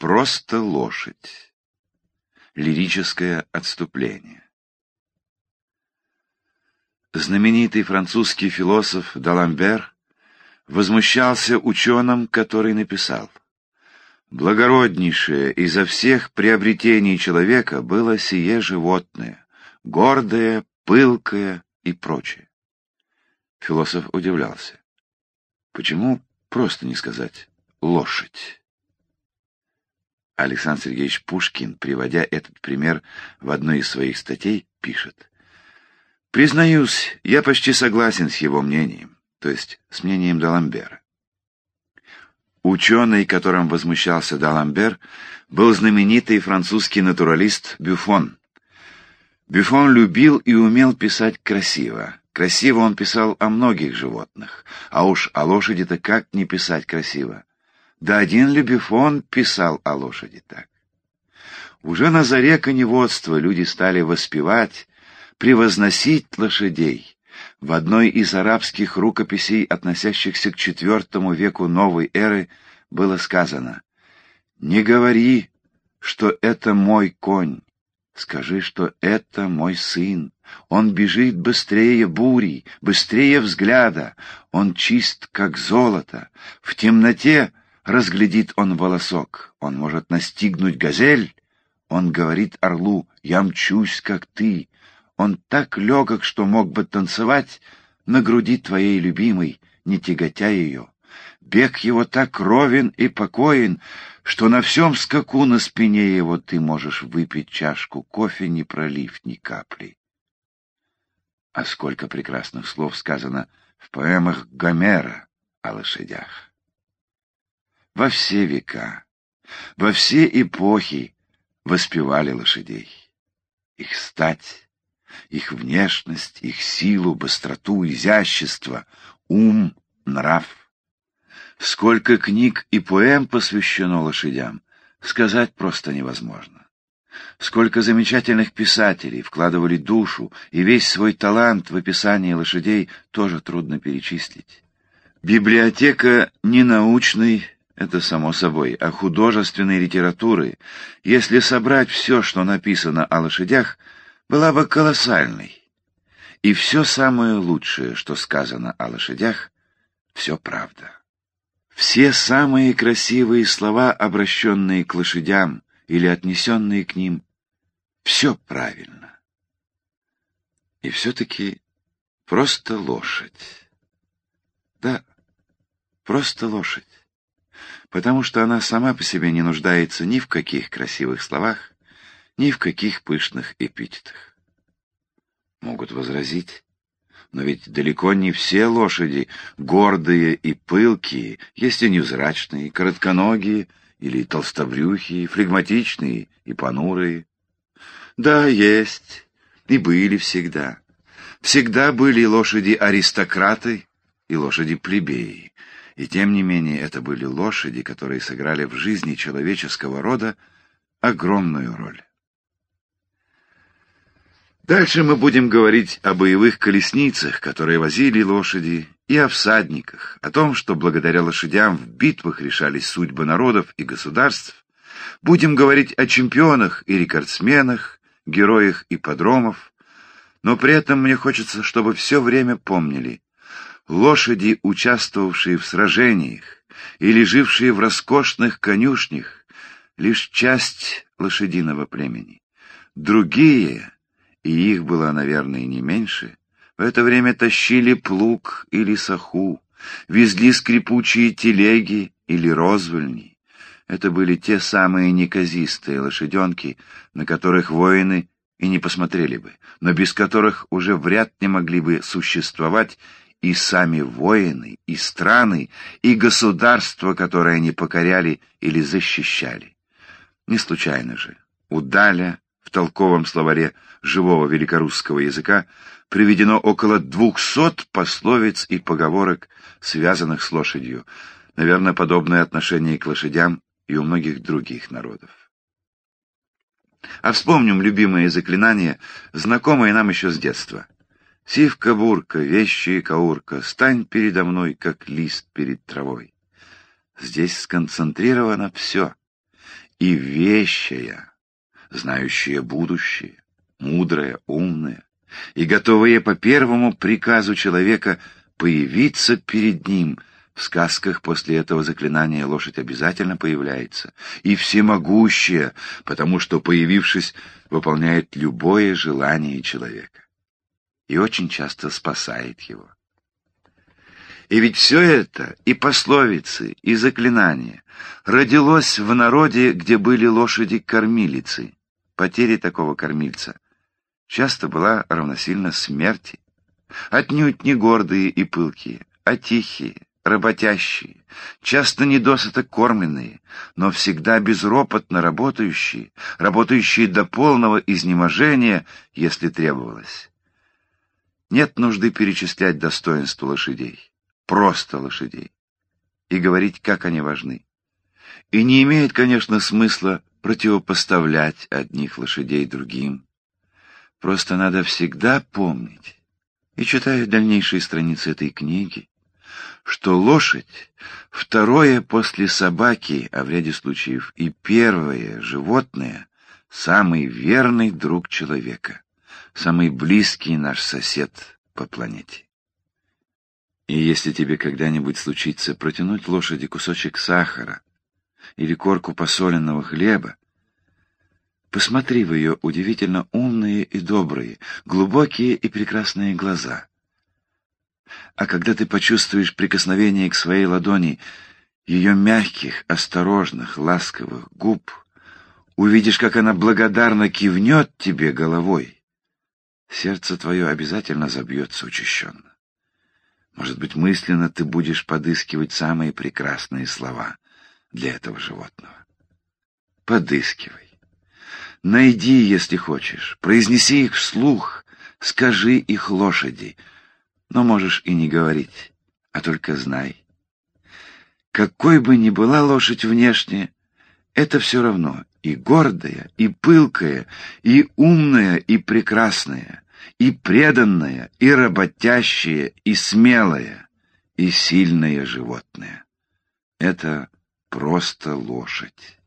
просто лошадь. Лирическое отступление. Знаменитый французский философ Даламбер возмущался ученым, который написал «Благороднейшее изо всех приобретений человека было сие животное, гордое, пылкое и прочее». Философ удивлялся. Почему просто не сказать «лошадь»? Александр Сергеевич Пушкин, приводя этот пример в одной из своих статей, пишет. «Признаюсь, я почти согласен с его мнением, то есть с мнением Даламбера. Ученый, которым возмущался Даламбер, был знаменитый французский натуралист Бюфон. Бюфон любил и умел писать красиво. Красиво он писал о многих животных, а уж о лошади-то как не писать красиво. Да один Любифон писал о лошади так. Уже на заре коневодства люди стали воспевать, превозносить лошадей. В одной из арабских рукописей, относящихся к IV веку новой эры, было сказано «Не говори, что это мой конь, скажи, что это мой сын. Он бежит быстрее бури, быстрее взгляда, он чист, как золото. В темноте Разглядит он волосок, он может настигнуть газель. Он говорит орлу, я мчусь, как ты. Он так легок, что мог бы танцевать на груди твоей любимой, не тяготя ее. Бег его так ровен и покоен, что на всем скаку на спине его ты можешь выпить чашку кофе, не пролив ни капли. А сколько прекрасных слов сказано в поэмах Гомера о лошадях во все века, во все эпохи воспевали лошадей. Их стать, их внешность, их силу, быстроту, изящество, ум, нрав. Сколько книг и поэм посвящено лошадям, сказать просто невозможно. Сколько замечательных писателей вкладывали душу и весь свой талант в описание лошадей тоже трудно перечислить. Библиотека ненаучной, это само собой, а художественной литературы, если собрать все, что написано о лошадях, была бы колоссальной. И все самое лучшее, что сказано о лошадях, все правда. Все самые красивые слова, обращенные к лошадям или отнесенные к ним, все правильно. И все-таки просто лошадь. Да, просто лошадь потому что она сама по себе не нуждается ни в каких красивых словах, ни в каких пышных эпитетах. Могут возразить, но ведь далеко не все лошади гордые и пылкие, есть и невзрачные, коротконогие или толстобрюхие, флегматичные и понурые. Да, есть, и были всегда. Всегда были лошади-аристократы и лошади-плебеи, и тем не менее это были лошади, которые сыграли в жизни человеческого рода огромную роль. Дальше мы будем говорить о боевых колесницах, которые возили лошади, и о всадниках, о том, что благодаря лошадям в битвах решались судьбы народов и государств. Будем говорить о чемпионах и рекордсменах, героях и подромов, но при этом мне хочется, чтобы все время помнили, лошади, участвовавшие в сражениях или жившие в роскошных конюшнях, лишь часть лошадиного племени. Другие, и их было, наверное, не меньше, в это время тащили плуг или саху, везли скрипучие телеги или розвольни. Это были те самые неказистые лошаденки, на которых воины и не посмотрели бы, но без которых уже вряд ли могли бы существовать и сами воины, и страны, и государства, которые они покоряли или защищали. Не случайно же, у в толковом словаре живого великорусского языка приведено около двухсот пословиц и поговорок, связанных с лошадью, наверное, подобное отношение к лошадям и у многих других народов. А вспомним любимое заклинание, знакомое нам еще с детства — Сивка-бурка, вещи каурка, стань передо мной, как лист перед травой. Здесь сконцентрировано все. и вещая, знающая будущее, мудрая, умная, и готовая по первому приказу человека появиться перед ним. В сказках после этого заклинания лошадь обязательно появляется, и всемогущая, потому что, появившись, выполняет любое желание человека. И очень часто спасает его. И ведь все это, и пословицы, и заклинания, родилось в народе, где были лошади-кормилицы. Потеря такого кормильца часто была равносильна смерти. Отнюдь не гордые и пылкие, а тихие, работящие, часто недосыто кормленные, но всегда безропотно работающие, работающие до полного изнеможения, если требовалось. Нет нужды перечислять достоинства лошадей просто лошадей и говорить, как они важны. И не имеет, конечно, смысла противопоставлять одних лошадей другим. Просто надо всегда помнить, и читая дальнейшие страницы этой книги, что лошадь — второе после собаки, а в ряде случаев и первое животное — самый верный друг человека, самый близкий наш сосед по планете. И если тебе когда-нибудь случится протянуть лошади кусочек сахара или корку посоленного хлеба, посмотри в ее удивительно умные и добрые, глубокие и прекрасные глаза. А когда ты почувствуешь прикосновение к своей ладони ее мягких, осторожных, ласковых губ, увидишь, как она благодарно кивнет тебе головой, сердце твое обязательно забьется учащенно. Может быть, мысленно ты будешь подыскивать самые прекрасные слова для этого животного. Подыскивай. Найди, если хочешь, произнеси их вслух, скажи их лошади, но можешь и не говорить, а только знай. Какой бы ни была лошадь внешне, это все равно и гордая, и пылкая, и умная, и прекрасная, и преданное, и работящее, и смелое, и сильное животное. Это просто лошадь.